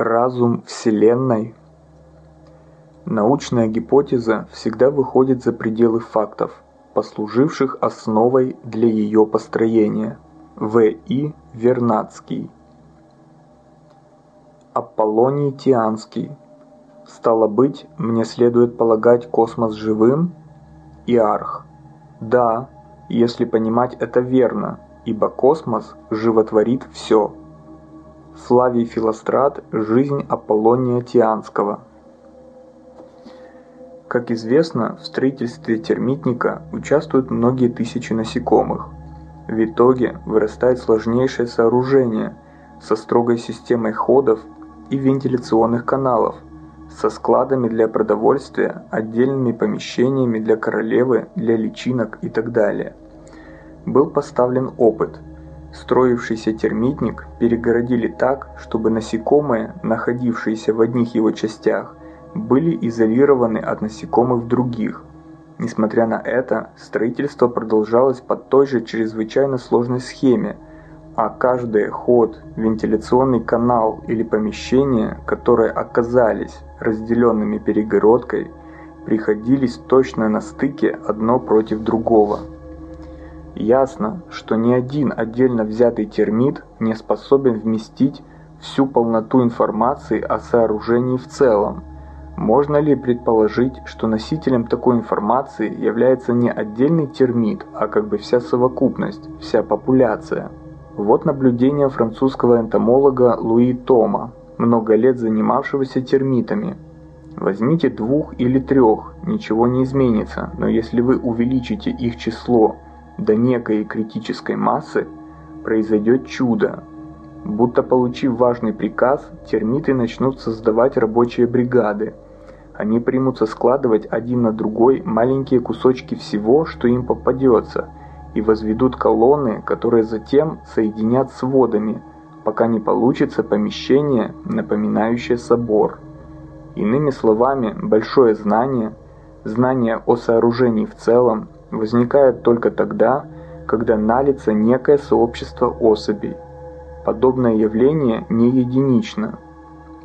Разум Вселенной Научная гипотеза всегда выходит за пределы фактов, послуживших основой для ее построения. В. И. Вернадский Аполлоний Тианский Стало быть, мне следует полагать космос живым? Иарх Да, если понимать это верно, ибо космос животворит все. Флавий Филострат «Жизнь Аполлония Тианского». Как известно, в строительстве термитника участвуют многие тысячи насекомых. В итоге вырастает сложнейшее сооружение со строгой системой ходов и вентиляционных каналов, со складами для продовольствия, отдельными помещениями для королевы, для личинок и так далее. Был поставлен опыт – Строившийся термитник перегородили так, чтобы насекомые, находившиеся в одних его частях, были изолированы от насекомых в других. Несмотря на это, строительство продолжалось по той же чрезвычайно сложной схеме, а каждый ход, вентиляционный канал или помещение, которые оказались разделенными перегородкой, приходились точно на стыке одно против другого. Ясно, что ни один отдельно взятый термит не способен вместить всю полноту информации о сооружении в целом. Можно ли предположить, что носителем такой информации является не отдельный термит, а как бы вся совокупность, вся популяция? Вот наблюдение французского энтомолога Луи Тома, много лет занимавшегося термитами. Возьмите двух или трех, ничего не изменится, но если вы увеличите их число до некой критической массы, произойдет чудо. Будто получив важный приказ, термиты начнут создавать рабочие бригады. Они примутся складывать один на другой маленькие кусочки всего, что им попадется, и возведут колонны, которые затем соединят с водами, пока не получится помещение, напоминающее собор. Иными словами, большое знание, знание о сооружении в целом, возникает только тогда, когда налится некое сообщество особей. Подобное явление не единично.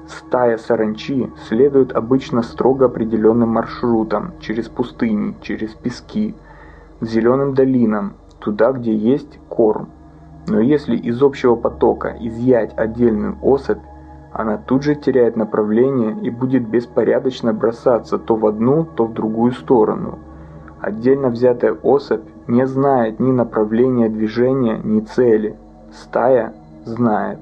Стая саранчи следует обычно строго определенным маршрутом через пустыни, через пески, зеленым долинам, туда, где есть корм. Но если из общего потока изъять отдельную особь, она тут же теряет направление и будет беспорядочно бросаться то в одну, то в другую сторону – Отдельно взятая особь не знает ни направления движения, ни цели. Стая знает.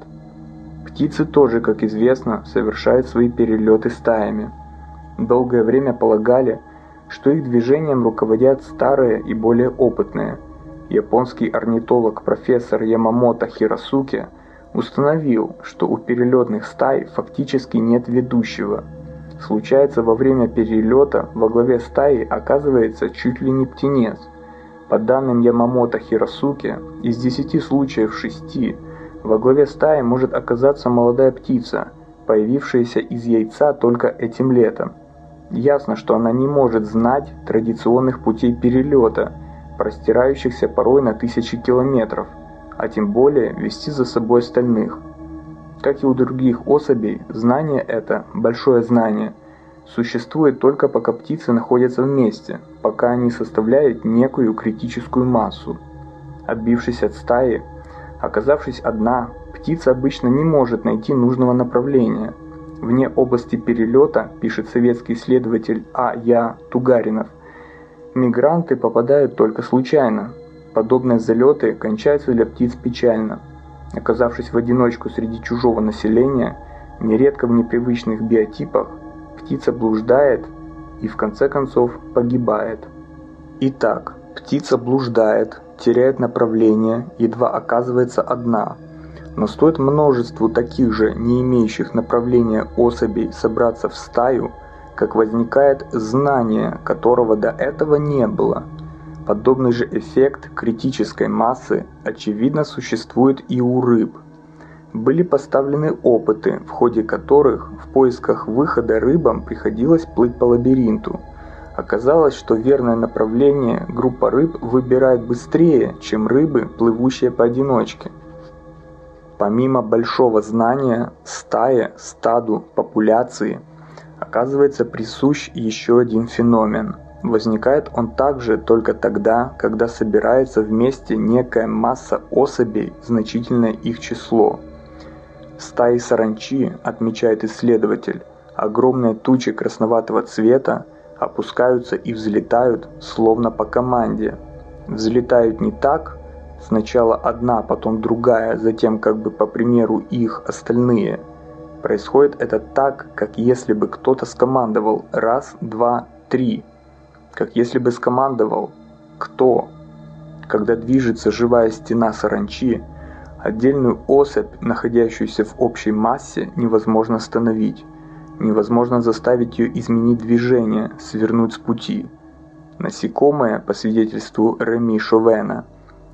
Птицы тоже, как известно, совершают свои перелеты стаями. Долгое время полагали, что их движением руководят старые и более опытные. Японский орнитолог профессор Ямамото Хиросуке установил, что у перелетных стай фактически нет ведущего – Случается, во время перелета во главе стаи оказывается чуть ли не птенец. По данным Ямамото Хиросуки, из 10 случаев 6 во главе стаи может оказаться молодая птица, появившаяся из яйца только этим летом. Ясно, что она не может знать традиционных путей перелета, простирающихся порой на тысячи километров, а тем более вести за собой остальных – как и у других особей, знание это, большое знание, существует только пока птицы находятся вместе, пока они составляют некую критическую массу. Отбившись от стаи, оказавшись одна, птица обычно не может найти нужного направления. Вне области перелета, пишет советский исследователь А. Я. Тугаринов, мигранты попадают только случайно. Подобные залеты кончаются для птиц печально – Оказавшись в одиночку среди чужого населения, нередко в непривычных биотипах, птица блуждает и в конце концов погибает. Итак, птица блуждает, теряет направление, едва оказывается одна. Но стоит множеству таких же, не имеющих направления особей собраться в стаю, как возникает знание, которого до этого не было – Подобный же эффект критической массы очевидно существует и у рыб. Были поставлены опыты, в ходе которых в поисках выхода рыбам приходилось плыть по лабиринту. Оказалось, что верное направление группа рыб выбирает быстрее, чем рыбы, плывущие поодиночке. Помимо большого знания, стае, стаду, популяции, оказывается присущ еще один феномен. Возникает он также только тогда, когда собирается вместе некая масса особей, значительное их число. Стаи саранчи, отмечает исследователь, огромные тучи красноватого цвета опускаются и взлетают, словно по команде. Взлетают не так, Сначала одна, потом другая, затем как бы по примеру их остальные. Происходит это так, как если бы кто-то скомандовал «раз, два, три». Как если бы скомандовал «кто?». Когда движется живая стена саранчи, отдельную особь, находящуюся в общей массе, невозможно остановить. Невозможно заставить ее изменить движение, свернуть с пути. Насекомое, по свидетельству Реми Шовена,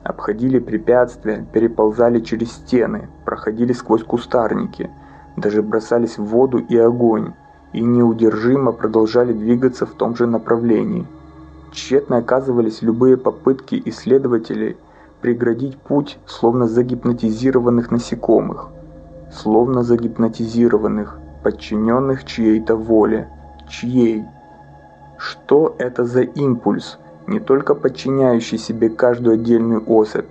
обходили препятствия, переползали через стены, проходили сквозь кустарники, даже бросались в воду и огонь, и неудержимо продолжали двигаться в том же направлении. Тщетно оказывались любые попытки исследователей преградить путь словно загипнотизированных насекомых, словно загипнотизированных, подчиненных чьей-то воле. Чьей? Что это за импульс – не только подчиняющий себе каждую отдельную особь,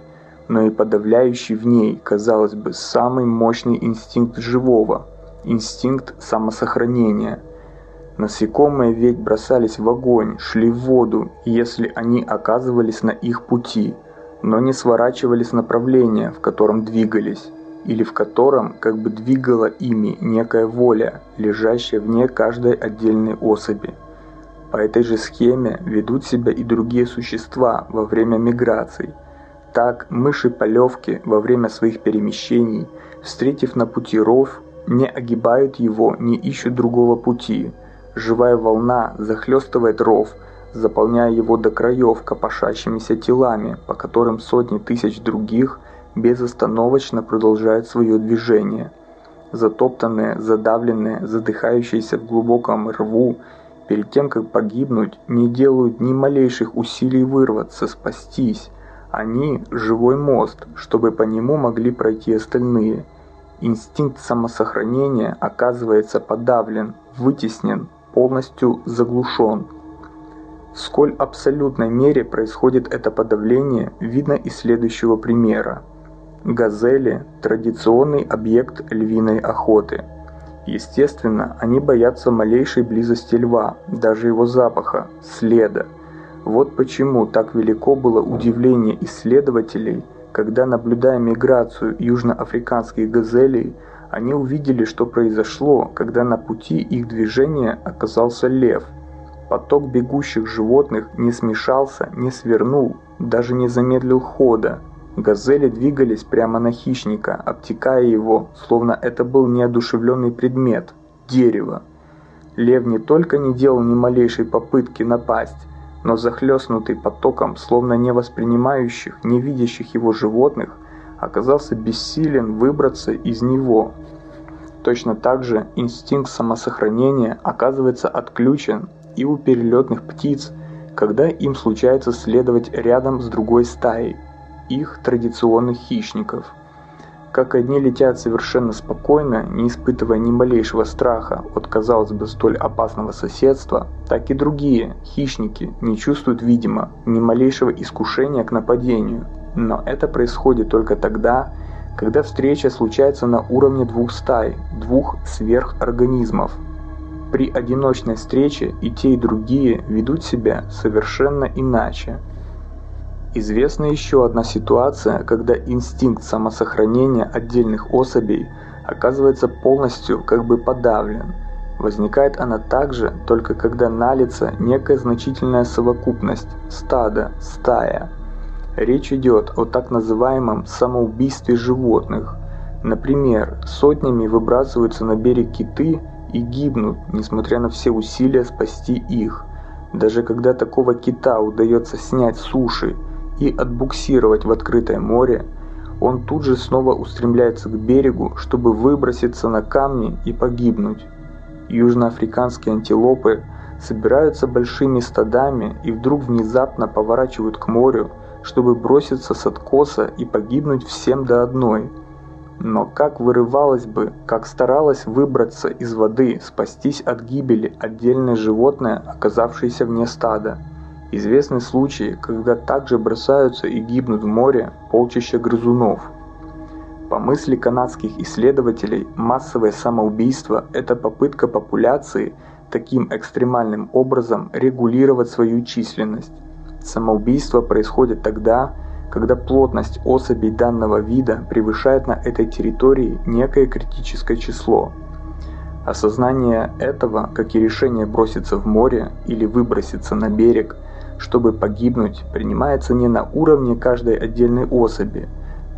но и подавляющий в ней, казалось бы, самый мощный инстинкт живого – инстинкт самосохранения. Насекомые ведь бросались в огонь, шли в воду, если они оказывались на их пути, но не сворачивали с направления, в котором двигались, или в котором как бы двигала ими некая воля, лежащая вне каждой отдельной особи. По этой же схеме ведут себя и другие существа во время миграций. Так, мыши-полевки во время своих перемещений, встретив на пути ров, не огибают его, не ищут другого пути. Живая волна захлестывает ров, заполняя его до краев копошащимися телами, по которым сотни тысяч других безостановочно продолжают свое движение. Затоптанные, задавленные, задыхающиеся в глубоком рву перед тем, как погибнуть, не делают ни малейших усилий вырваться, спастись. Они – живой мост, чтобы по нему могли пройти остальные. Инстинкт самосохранения оказывается подавлен, вытеснен, полностью заглушен. В сколь абсолютной мере происходит это подавление, видно из следующего примера. Газели – традиционный объект львиной охоты – Естественно, они боятся малейшей близости льва, даже его запаха, следа. Вот почему так велико было удивление исследователей, когда, наблюдая миграцию южноафриканских газелей, они увидели, что произошло, когда на пути их движения оказался лев. Поток бегущих животных не смешался, не свернул, даже не замедлил хода, Газели двигались прямо на хищника, обтекая его, словно это был неодушевленный предмет – дерево. Лев не только не делал ни малейшей попытки напасть, но захлестнутый потоком, словно не воспринимающих, не видящих его животных, оказался бессилен выбраться из него. Точно так же инстинкт самосохранения оказывается отключен и у перелетных птиц, когда им случается следовать рядом с другой стаей – их традиционных хищников. Как одни летят совершенно спокойно, не испытывая ни малейшего страха от, казалось бы, столь опасного соседства, так и другие, хищники, не чувствуют, видимо, ни малейшего искушения к нападению. Но это происходит только тогда, когда встреча случается на уровне двух стай, двух сверхорганизмов. При одиночной встрече и те, и другие ведут себя совершенно иначе. Известна еще одна ситуация, когда инстинкт самосохранения отдельных особей оказывается полностью как бы подавлен. Возникает она также только когда налится некая значительная совокупность, стадо, стая. Речь идет о так называемом самоубийстве животных. Например, сотнями выбрасываются на берег киты и гибнут, несмотря на все усилия спасти их. Даже когда такого кита удается снять с суши и отбуксировать в открытое море, он тут же снова устремляется к берегу, чтобы выброситься на камни и погибнуть. Южноафриканские антилопы собираются большими стадами и вдруг внезапно поворачивают к морю, чтобы броситься с откоса и погибнуть всем до одной. Но как вырывалась бы, как старалась выбраться из воды, спастись от гибели отдельное животное, оказавшееся вне стада. Известны случаи, когда также бросаются и гибнут в море полчища грызунов. По мысли канадских исследователей, массовое самоубийство – это попытка популяции таким экстремальным образом регулировать свою численность. Самоубийство происходит тогда, когда плотность особей данного вида превышает на этой территории некое критическое число. Осознание этого, как и решение броситься в море или выброситься на берег, чтобы погибнуть, принимается не на уровне каждой отдельной особи.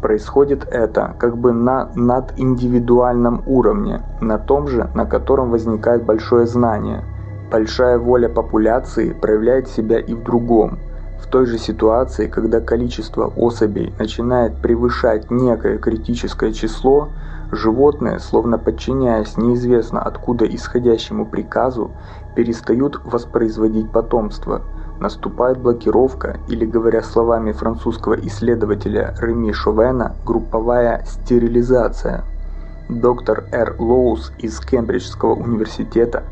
Происходит это как бы на надиндивидуальном уровне, на том же, на котором возникает большое знание. Большая воля популяции проявляет себя и в другом – в той же ситуации, когда количество особей начинает превышать некое критическое число, животные, словно подчиняясь неизвестно откуда исходящему приказу, перестают воспроизводить потомство. Наступает блокировка, или говоря словами французского исследователя Реми Шовена, групповая стерилизация. Доктор Р. Лоус из Кембриджского университета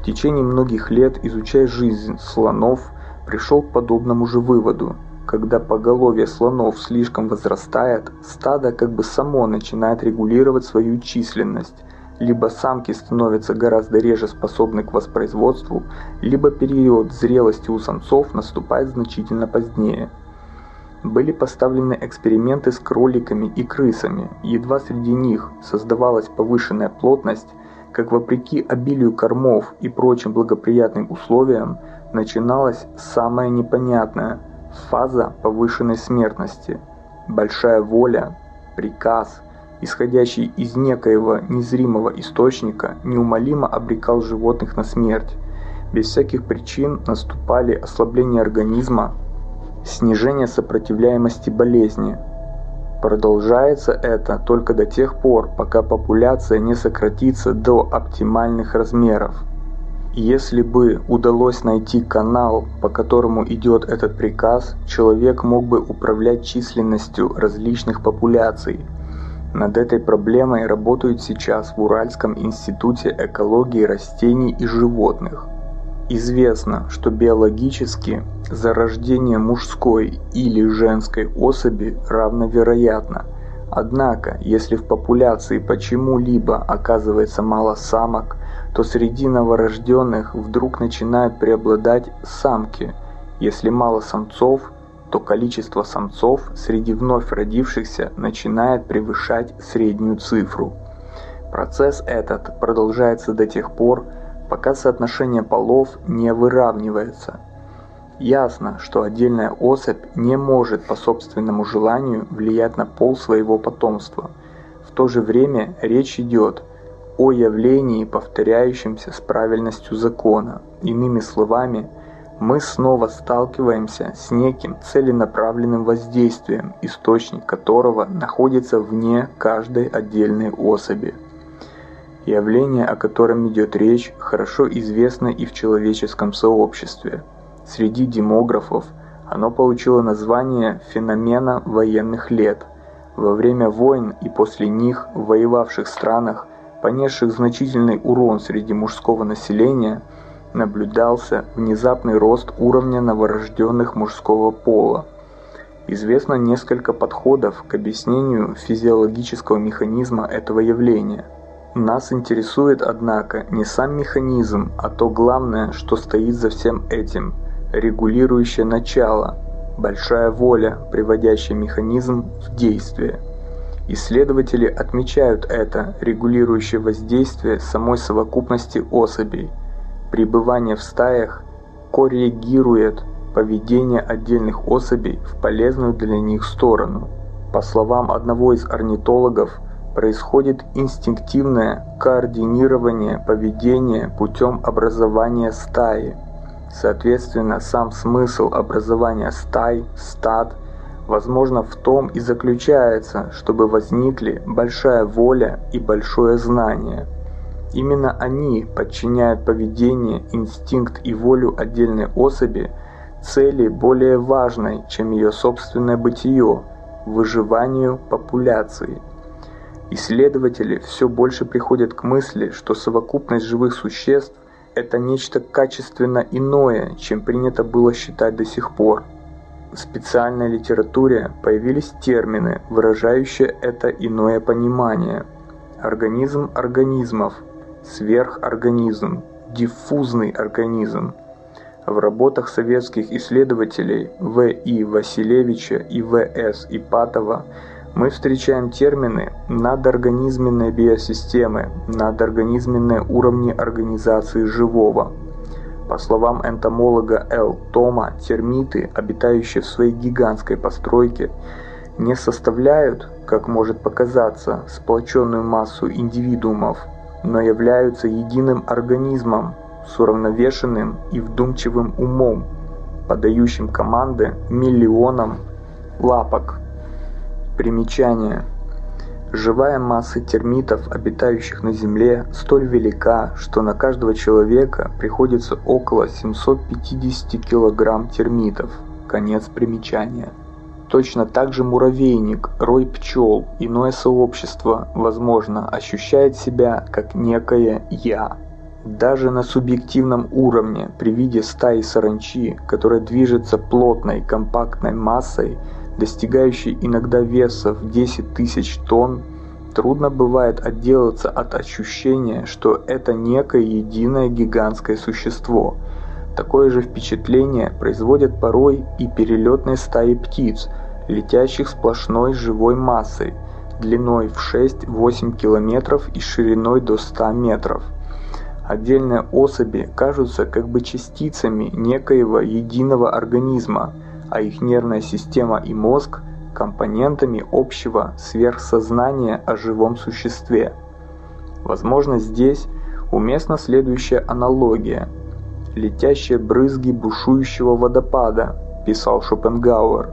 в течение многих лет изучая жизнь слонов, пришел к подобному же выводу. Когда поголовье слонов слишком возрастает, стадо как бы само начинает регулировать свою численность. Либо самки становятся гораздо реже способны к воспроизводству, либо период зрелости у самцов наступает значительно позднее. Были поставлены эксперименты с кроликами и крысами, едва среди них создавалась повышенная плотность, как вопреки обилию кормов и прочим благоприятным условиям, начиналась самая непонятная фаза повышенной смертности. Большая воля, приказ, исходящий из некоего незримого источника, неумолимо обрекал животных на смерть. Без всяких причин наступали ослабление организма, снижение сопротивляемости болезни. Продолжается это только до тех пор, пока популяция не сократится до оптимальных размеров. Если бы удалось найти канал, по которому идет этот приказ, человек мог бы управлять численностью различных популяций. Над этой проблемой работают сейчас в Уральском институте экологии растений и животных. Известно, что биологически зарождение мужской или женской особи равновероятно. Однако, если в популяции почему-либо оказывается мало самок, то среди новорожденных вдруг начинают преобладать самки. Если мало самцов, то количество самцов среди вновь родившихся начинает превышать среднюю цифру. Процесс этот продолжается до тех пор, пока соотношение полов не выравнивается. Ясно, что отдельная особь не может по собственному желанию влиять на пол своего потомства. В то же время речь идет о явлении, повторяющемся с правильностью закона. Иными словами, мы снова сталкиваемся с неким целенаправленным воздействием, источник которого находится вне каждой отдельной особи. Явление, о котором идет речь, хорошо известно и в человеческом сообществе. Среди демографов оно получило название феномена военных лет. Во время войн и после них в воевавших странах понесших значительный урон среди мужского населения, наблюдался внезапный рост уровня новорожденных мужского пола. Известно несколько подходов к объяснению физиологического механизма этого явления. Нас интересует, однако, не сам механизм, а то главное, что стоит за всем этим – регулирующее начало, большая воля, приводящая механизм в действие – Исследователи отмечают это регулирующее воздействие самой совокупности особей. Пребывание в стаях коррегирует поведение отдельных особей в полезную для них сторону. По словам одного из орнитологов, происходит инстинктивное координирование поведения путем образования стаи. Соответственно, сам смысл образования стай, стад – возможно, в том и заключается, чтобы возникли большая воля и большое знание. Именно они подчиняют поведение, инстинкт и волю отдельной особи цели более важной, чем ее собственное бытие – выживанию популяции. Исследователи все больше приходят к мысли, что совокупность живых существ – это нечто качественно иное, чем принято было считать до сих пор. В специальной литературе появились термины, выражающие это иное понимание. Организм организмов, сверхорганизм, диффузный организм. В работах советских исследователей В. И. Василевича и В. С. Ипатова – мы встречаем термины надорганизменной биосистемы, надорганизменные уровни организации живого. По словам энтомолога Л. Тома, термиты, обитающие в своей гигантской постройке, не составляют, как может показаться, сплоченную массу индивидуумов, но являются единым организмом с уравновешенным и вдумчивым умом, подающим команды миллионам лапок. Примечание. Живая масса термитов, обитающих на Земле, столь велика, что на каждого человека приходится около 750 кг термитов. Конец примечания. Точно так же муравейник, рой пчел, иное сообщество, возможно, ощущает себя как некое «я». Даже на субъективном уровне, при виде стаи саранчи, которая движется плотной, компактной массой, достигающий иногда веса в 10 тысяч тонн, трудно бывает отделаться от ощущения, что это некое единое гигантское существо. Такое же впечатление производят порой и перелетные стаи птиц, летящих сплошной живой массой, длиной в 6-8 километров и шириной до 100 метров. Отдельные особи кажутся как бы частицами некоего единого организма – а их нервная система и мозг – компонентами общего сверхсознания о живом существе. Возможно, здесь уместна следующая аналогия. «Летящие брызги бушующего водопада», – писал Шопенгауэр,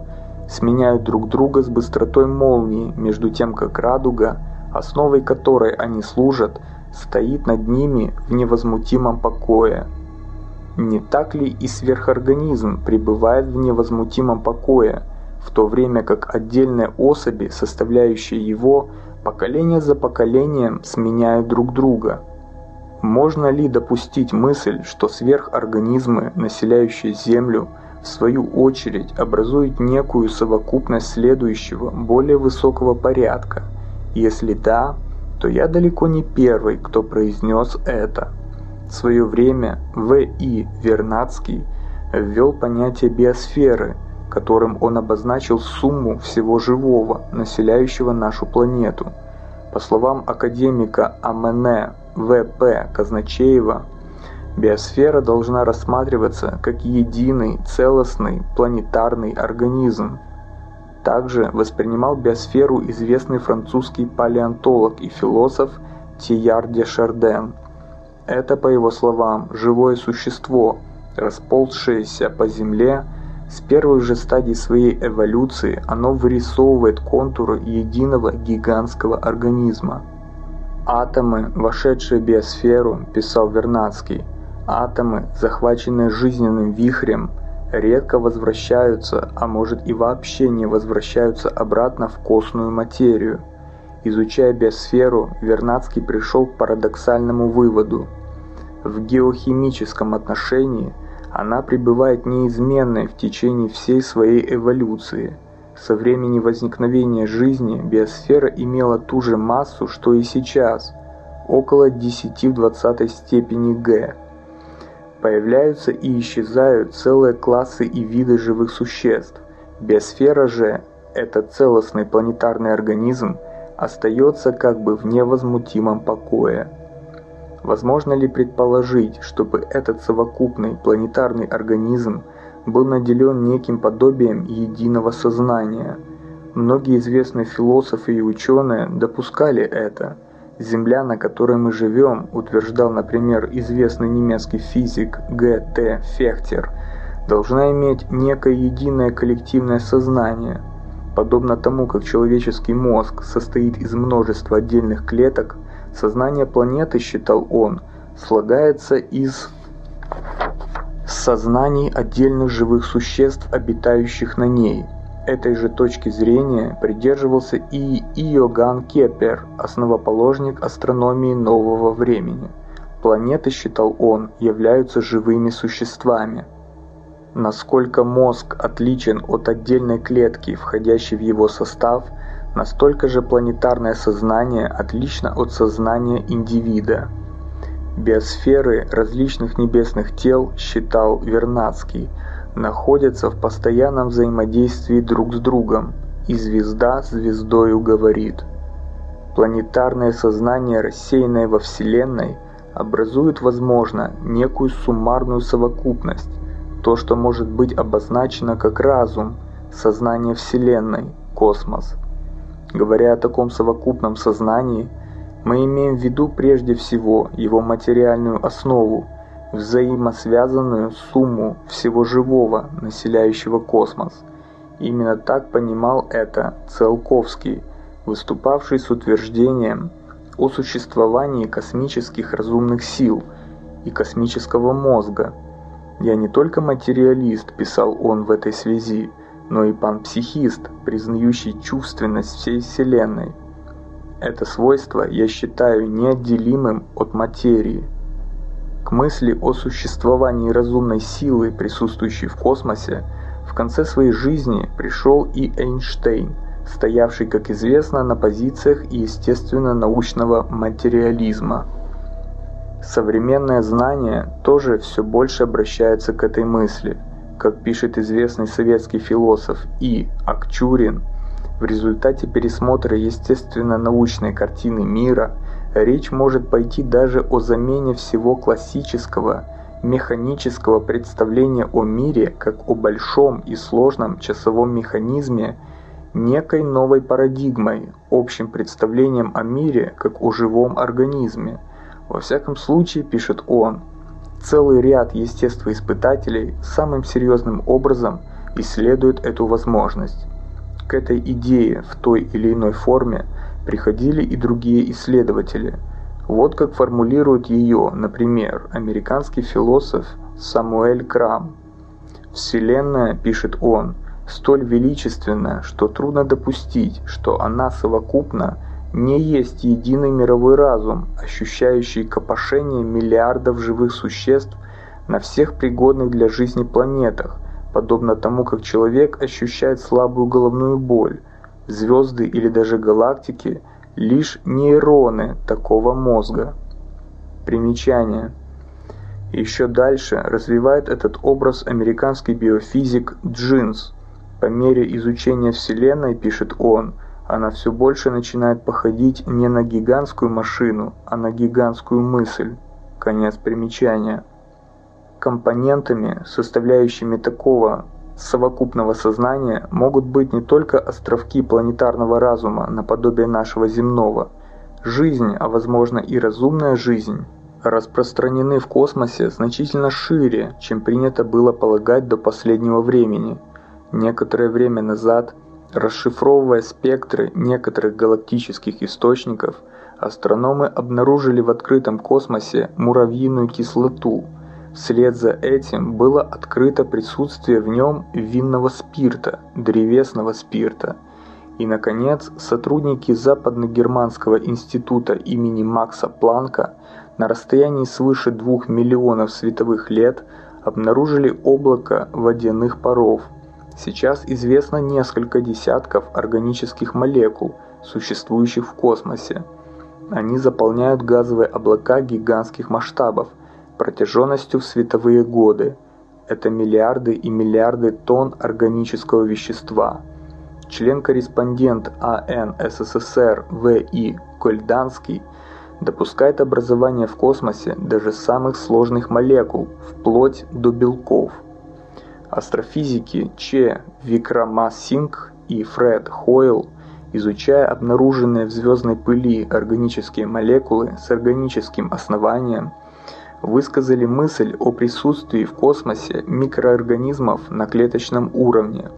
сменяют друг друга с быстротой молнии, между тем как радуга, основой которой они служат, стоит над ними в невозмутимом покое. Не так ли и сверхорганизм пребывает в невозмутимом покое, в то время как отдельные особи, составляющие его, поколение за поколением сменяют друг друга? Можно ли допустить мысль, что сверхорганизмы, населяющие Землю, в свою очередь образуют некую совокупность следующего, более высокого порядка? Если да, то я далеко не первый, кто произнес это. В свое время В. И. Вернадский ввел понятие биосферы, которым он обозначил сумму всего живого, населяющего нашу планету. По словам академика АМН В.П. Казначеева, биосфера должна рассматриваться как единый, целостный, планетарный организм. Также воспринимал биосферу известный французский палеонтолог и философ Тияр де Шарден – это, по его словам, живое существо, расползшееся по Земле, с первых же стадий своей эволюции оно вырисовывает контуры единого гигантского организма. Атомы, вошедшие в биосферу, писал Вернадский, атомы, захваченные жизненным вихрем, редко возвращаются, а может и вообще не возвращаются обратно в костную материю. Изучая биосферу, Вернадский пришел к парадоксальному выводу – в геохимическом отношении она пребывает неизменной в течение всей своей эволюции. Со времени возникновения жизни биосфера имела ту же массу, что и сейчас, около 10 в 20 степени Г. Появляются и исчезают целые классы и виды живых существ. Биосфера же, этот целостный планетарный организм, остается как бы в невозмутимом покое. Возможно ли предположить, чтобы этот совокупный планетарный организм был наделен неким подобием единого сознания? Многие известные философы и ученые допускали это. Земля, на которой мы живем, утверждал, например, известный немецкий физик Г. Т. Фехнер, должна иметь некое единое коллективное сознание. Подобно тому, как человеческий мозг состоит из множества отдельных клеток, Сознание планеты, считал он, слагается из сознаний отдельных живых существ, обитающих на ней. Этой же точки зрения придерживался и Иоганн Кеплер, основоположник астрономии нового времени. Планеты, считал он, являются живыми существами. Насколько мозг отличен от отдельной клетки, входящей в его состав, настолько же планетарное сознание отлично от сознания индивида. Биосферы различных небесных тел, считал Вернадский, находятся в постоянном взаимодействии друг с другом, и звезда звездою говорит. Планетарное сознание, рассеянное во Вселенной, образует, возможно, некую суммарную совокупность, то, что может быть обозначено как разум, сознание Вселенной, космос. Говоря о таком совокупном сознании, мы имеем в виду прежде всего его материальную основу, взаимосвязанную сумму всего живого, населяющего космос. Именно так понимал это Циолковский, выступавший с утверждением о существовании космических разумных сил и космического мозга. «Я не только материалист», – писал он в этой связи, но и панпсихист, признающий чувственность всей Вселенной. Это свойство я считаю неотделимым от материи – к мысли о существовании разумной силы, присутствующей в космосе, в конце своей жизни пришел и Эйнштейн, стоявший, как известно, на позициях естественно-научного материализма. Современное знание тоже все больше обращается к этой мысли. Как пишет известный советский философ И. Акчурин, в результате пересмотра естественно-научной картины мира – Речь может пойти даже о замене всего классического, механического представления о мире как о большом и сложном часовом механизме некой новой парадигмой, общим представлением о мире как о живом организме. Во всяком случае, пишет он, целый ряд естествоиспытателей самым серьезным образом исследует эту возможность. К этой идее в той или иной форме – приходили и другие исследователи. Вот как формулирует ее, например, американский философ Самуэль Крам. «Вселенная, — пишет он, — столь величественна, что трудно допустить, что она совокупно не есть единый мировой разум, ощущающий копошение миллиардов живых существ на всех пригодных для жизни планетах, подобно тому, как человек ощущает слабую головную боль, звезды или даже галактики – лишь нейроны такого мозга. Примечание. Еще дальше развивает этот образ американский биофизик Джинс. По мере изучения Вселенной, пишет он, она все больше начинает походить не на гигантскую машину, а на гигантскую мысль. Конец примечания. Компонентами, составляющими такого совокупного сознания могут быть не только островки планетарного разума наподобие нашего земного. Жизнь, а возможно и разумная жизнь, распространены в космосе значительно шире, чем принято было полагать до последнего времени. Некоторое время назад, расшифровывая спектры некоторых галактических источников, астрономы обнаружили в открытом космосе муравьиную кислоту – Вслед за этим было открыто присутствие в нем винного спирта, древесного спирта. И, наконец, сотрудники Западно-Германского института имени Макса Планка на расстоянии свыше двух миллионов световых лет обнаружили облако водяных паров. Сейчас известно несколько десятков органических молекул, существующих в космосе. Они заполняют газовые облака гигантских масштабов – протяженностью в световые годы. Это миллиарды и миллиарды тонн органического вещества. Член-корреспондент АН СССР В.И. Кольданский допускает образование в космосе даже самых сложных молекул, вплоть до белков. Астрофизики Че Викрамасинг и Фред Хойл, изучая обнаруженные в звездной пыли органические молекулы с органическим основанием, высказали мысль о присутствии в космосе микроорганизмов на клеточном уровне.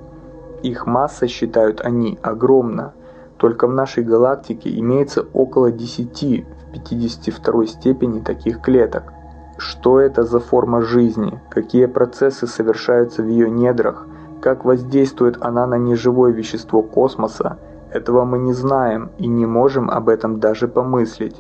Их масса, считают они, огромна. Только в нашей галактике имеется около 10 в 52 степени таких клеток. Что это за форма жизни, какие процессы совершаются в ее недрах, Как воздействует она на неживое вещество космоса, этого мы не знаем и не можем об этом даже помыслить.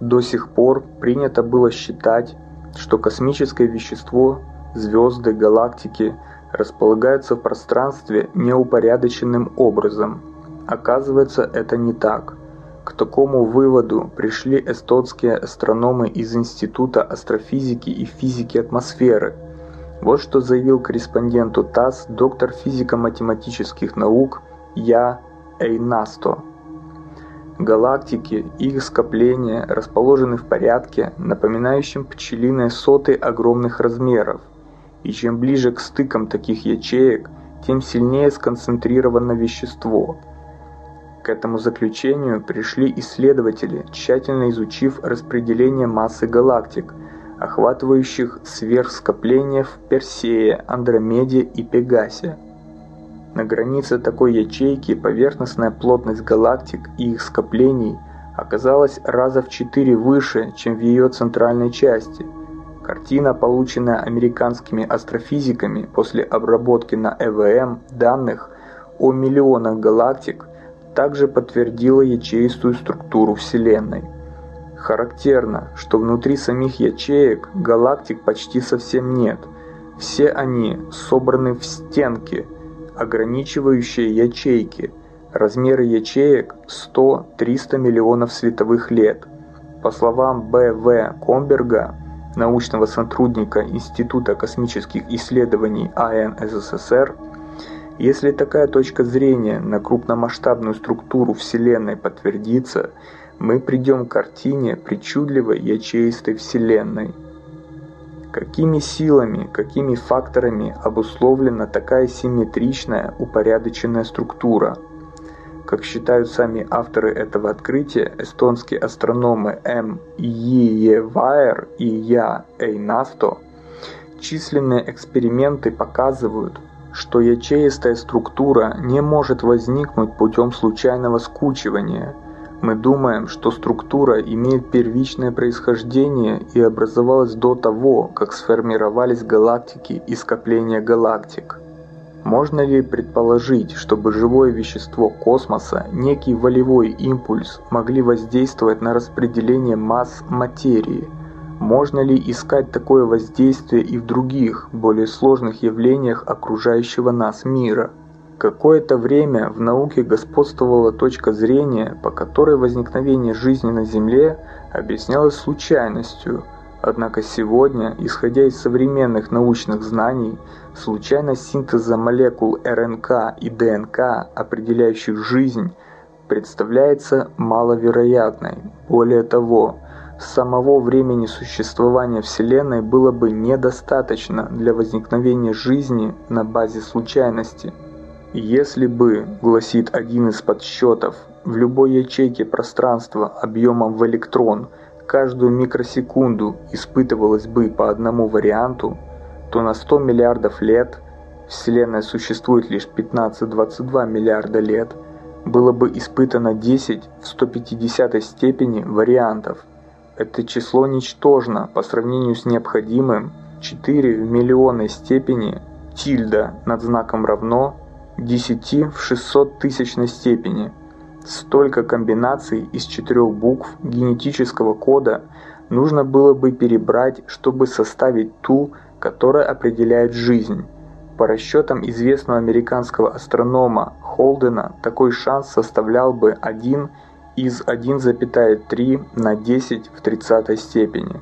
До сих пор принято было считать, что космическое вещество, звезды, галактики располагаются в пространстве неупорядоченным образом. Оказывается, это не так. К такому выводу пришли эстонские астрономы из Института астрофизики и физики атмосферы. Вот что заявил корреспонденту ТАСС доктор физико-математических наук Я Эйнасто. Галактики и их скопления расположены в порядке, напоминающем пчелиные соты огромных размеров. И чем ближе к стыкам таких ячеек, тем сильнее сконцентрировано вещество – к этому заключению пришли исследователи, тщательно изучив распределение массы галактик, охватывающих сверхскопления в Персее, Андромеде и Пегасе. На границе такой ячейки поверхностная плотность галактик и их скоплений оказалась раза в четыре выше, чем в ее центральной части. Картина, полученная американскими астрофизиками после обработки на ЭВМ данных о миллионах галактик, также подтвердила ячеистую структуру Вселенной. Характерно, что внутри самих ячеек галактик почти совсем нет. Все они собраны в стенки, ограничивающие ячейки. Размеры ячеек 100-300 миллионов световых лет. По словам Б.В. Комберга, научного сотрудника Института космических исследований АН СССР, если такая точка зрения на крупномасштабную структуру Вселенной подтвердится, мы придем к картине причудливой ячеистой Вселенной. Какими силами, какими факторами обусловлена такая симметричная, упорядоченная структура? Как считают сами авторы этого открытия, эстонские астрономы М. Иевайер и Я. Эйнасто, численные эксперименты показывают, что ячеистая структура не может возникнуть путем случайного скучивания. Мы думаем, что структура имеет первичное происхождение и образовалась до того, как сформировались галактики и скопления галактик. Можно ли предположить, чтобы живое вещество космоса, некий волевой импульс, могли воздействовать на распределение масс материи – можно ли искать такое воздействие и в других, более сложных явлениях окружающего нас мира? Какое-то время в науке господствовала точка зрения, по которой возникновение жизни на Земле объяснялось случайностью, однако сегодня, исходя из современных научных знаний, случайность синтеза молекул РНК и ДНК, определяющих жизнь, представляется маловероятной. Более того, самого времени существования Вселенной было бы недостаточно для возникновения жизни на базе случайности. Если бы, гласит один из подсчетов, в любой ячейке пространства объемом в электрон каждую микросекунду испытывалось бы по одному варианту, то на 100 миллиардов лет, Вселенная существует лишь 15-22 миллиарда лет, было бы испытано 10 в 150 степени вариантов – это число ничтожно по сравнению с необходимым 4 в миллионной степени тильда над знаком равно 10 в 600 тысячной степени. Столько комбинаций из четырех букв генетического кода нужно было бы перебрать, чтобы составить ту, которая определяет жизнь. По расчетам известного американского астронома Холдена, такой шанс составлял бы 1 из 1,3 на 10 в 30 степени.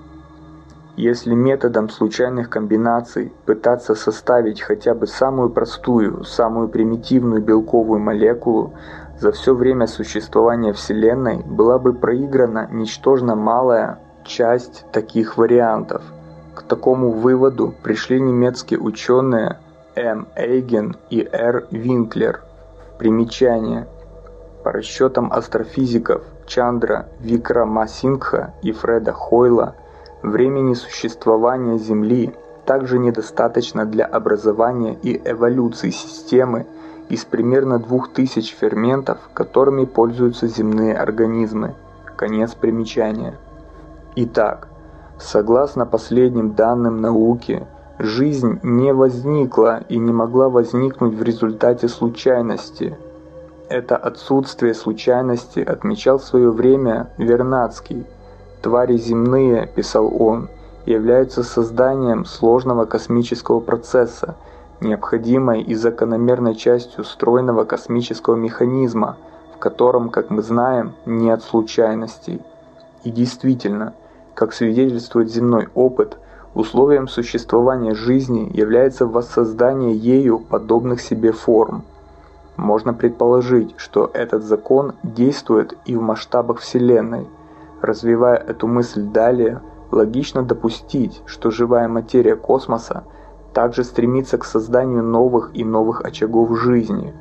Если методом случайных комбинаций пытаться составить хотя бы самую простую, самую примитивную белковую молекулу, за все время существования Вселенной была бы проиграна ничтожно малая часть таких вариантов. К такому выводу пришли немецкие ученые М. Эйген и Р. Винклер. Примечание – по расчетам астрофизиков Чандра Викрамасингха и Фреда Хойла, времени существования Земли также недостаточно для образования и эволюции системы из примерно 2000 ферментов, которыми пользуются земные организмы. Конец примечания. Итак, согласно последним данным науки, Жизнь не возникла и не могла возникнуть в результате случайности. Это отсутствие случайности отмечал в свое время Вернадский. «Твари земные», – писал он, – являются созданием сложного космического процесса, необходимой и закономерной частью стройного космического механизма, в котором, как мы знаем, нет случайностей. И действительно, как свидетельствует земной опыт, условием существования жизни является воссоздание ею подобных себе форм – можно предположить, что этот закон действует и в масштабах Вселенной. Развивая эту мысль далее, логично допустить, что живая материя космоса также стремится к созданию новых и новых очагов жизни.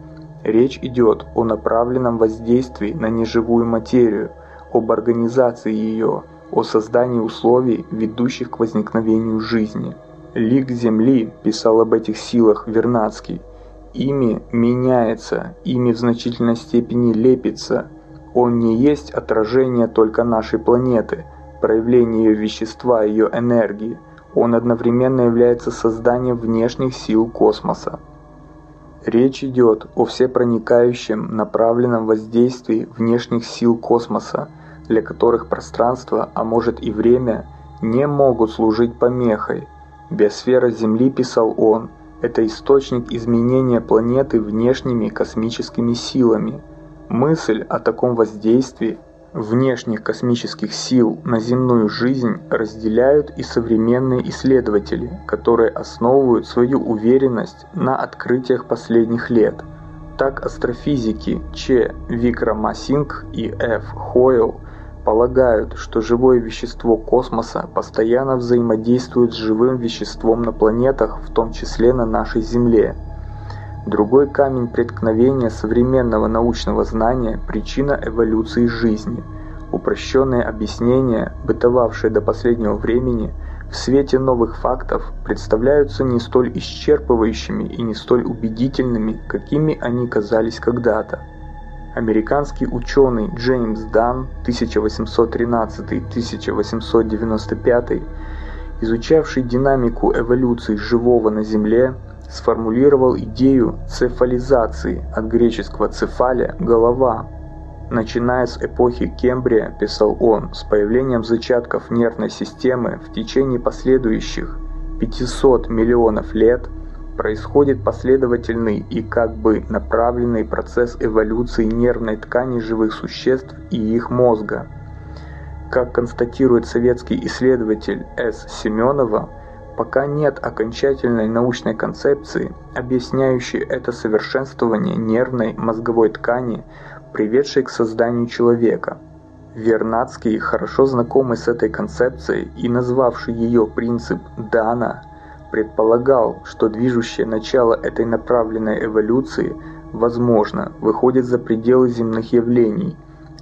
Речь идет о направленном воздействии на неживую материю, об организации ее, о создании условий, ведущих к возникновению жизни. Лик Земли писал об этих силах Вернадский – ими меняется, ими в значительной степени лепится. Он не есть отражение только нашей планеты, проявление ее вещества, ее энергии. Он одновременно является созданием внешних сил космоса. Речь идет о всепроникающем направленном воздействии внешних сил космоса, для которых пространство, а может и время, не могут служить помехой. Биосфера Земли, писал он, это источник изменения планеты внешними космическими силами. Мысль о таком воздействии внешних космических сил на земную жизнь разделяют и современные исследователи, которые основывают свою уверенность на открытиях последних лет. Так астрофизики Ч. Викрамасинг и Ф. Хойл полагают, что живое вещество космоса постоянно взаимодействует с живым веществом на планетах, в том числе на нашей Земле. Другой камень преткновения современного научного знания – причина эволюции жизни. Упрощенные объяснения, бытовавшие до последнего времени, в свете новых фактов представляются не столь исчерпывающими и не столь убедительными, какими они казались когда-то. Американский ученый Джеймс Дан 1813-1895, изучавший динамику эволюции живого на Земле, сформулировал идею цефализации от греческого цефаля – голова. Начиная с эпохи Кембрия, писал он, с появлением зачатков нервной системы в течение последующих 500 миллионов лет – происходит последовательный и как бы направленный процесс эволюции нервной ткани живых существ и их мозга. Как констатирует советский исследователь С. Семенова, пока нет окончательной научной концепции, объясняющей это совершенствование нервной мозговой ткани, приведшей к созданию человека. Вернадский, хорошо знакомый с этой концепцией и назвавший ее принцип Дана – предполагал, что движущее начало этой направленной эволюции, возможно, выходит за пределы земных явлений.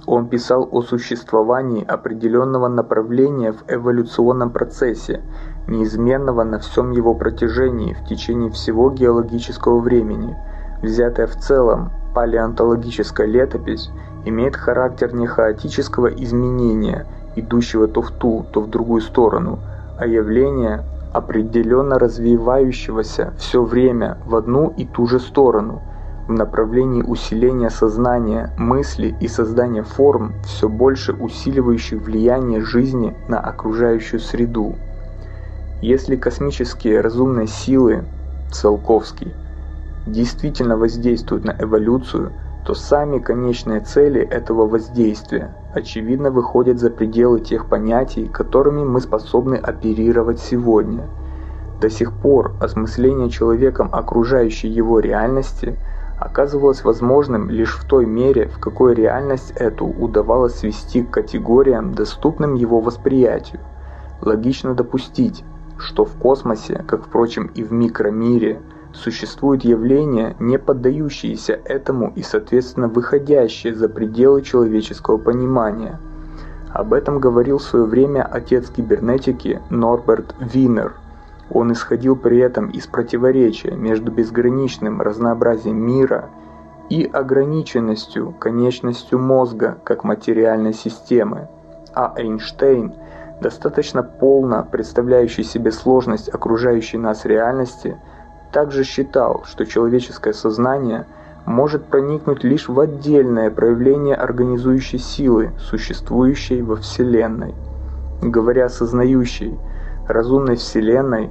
Он писал о существовании определенного направления в эволюционном процессе, неизменного на всем его протяжении в течение всего геологического времени. Взятая в целом палеонтологическая летопись имеет характер не хаотического изменения, идущего то в ту, то в другую сторону, а явления, определенно развивающегося все время в одну и ту же сторону, в направлении усиления сознания, мысли и создания форм, все больше усиливающих влияние жизни на окружающую среду. Если космические разумные силы, Циолковский, действительно воздействуют на эволюцию, то сами конечные цели этого воздействия очевидно выходят за пределы тех понятий, которыми мы способны оперировать сегодня. До сих пор осмысление человеком окружающей его реальности оказывалось возможным лишь в той мере, в какой реальность эту удавалось свести к категориям, доступным его восприятию. Логично допустить, что в космосе, как впрочем и в микромире, существуют явления, не поддающиеся этому и, соответственно, выходящие за пределы человеческого понимания. Об этом говорил в свое время отец кибернетики Норберт Винер. Он исходил при этом из противоречия между безграничным разнообразием мира и ограниченностью, конечностью мозга как материальной системы. А Эйнштейн достаточно полно представляющий себе сложность окружающей нас реальности, также считал, что человеческое сознание может проникнуть лишь в отдельное проявление организующей силы, существующей во Вселенной. Говоря сознающей, разумной Вселенной,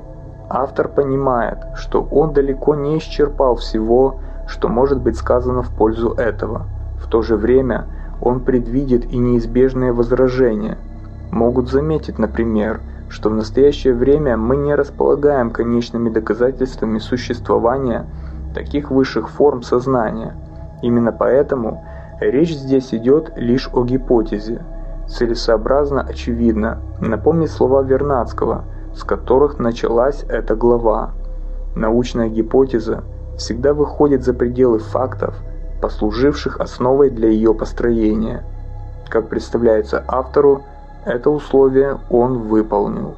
автор понимает, что он далеко не исчерпал всего, что может быть сказано в пользу этого. В то же время он предвидит и неизбежные возражения – могут заметить, например, что в настоящее время мы не располагаем конечными доказательствами существования таких высших форм сознания. Именно поэтому речь здесь идет лишь о гипотезе. Целесообразно очевидно напомнить слова Вернадского, с которых началась эта глава. Научная гипотеза всегда выходит за пределы фактов, послуживших основой для ее построения. Как представляется автору, это условие он выполнил.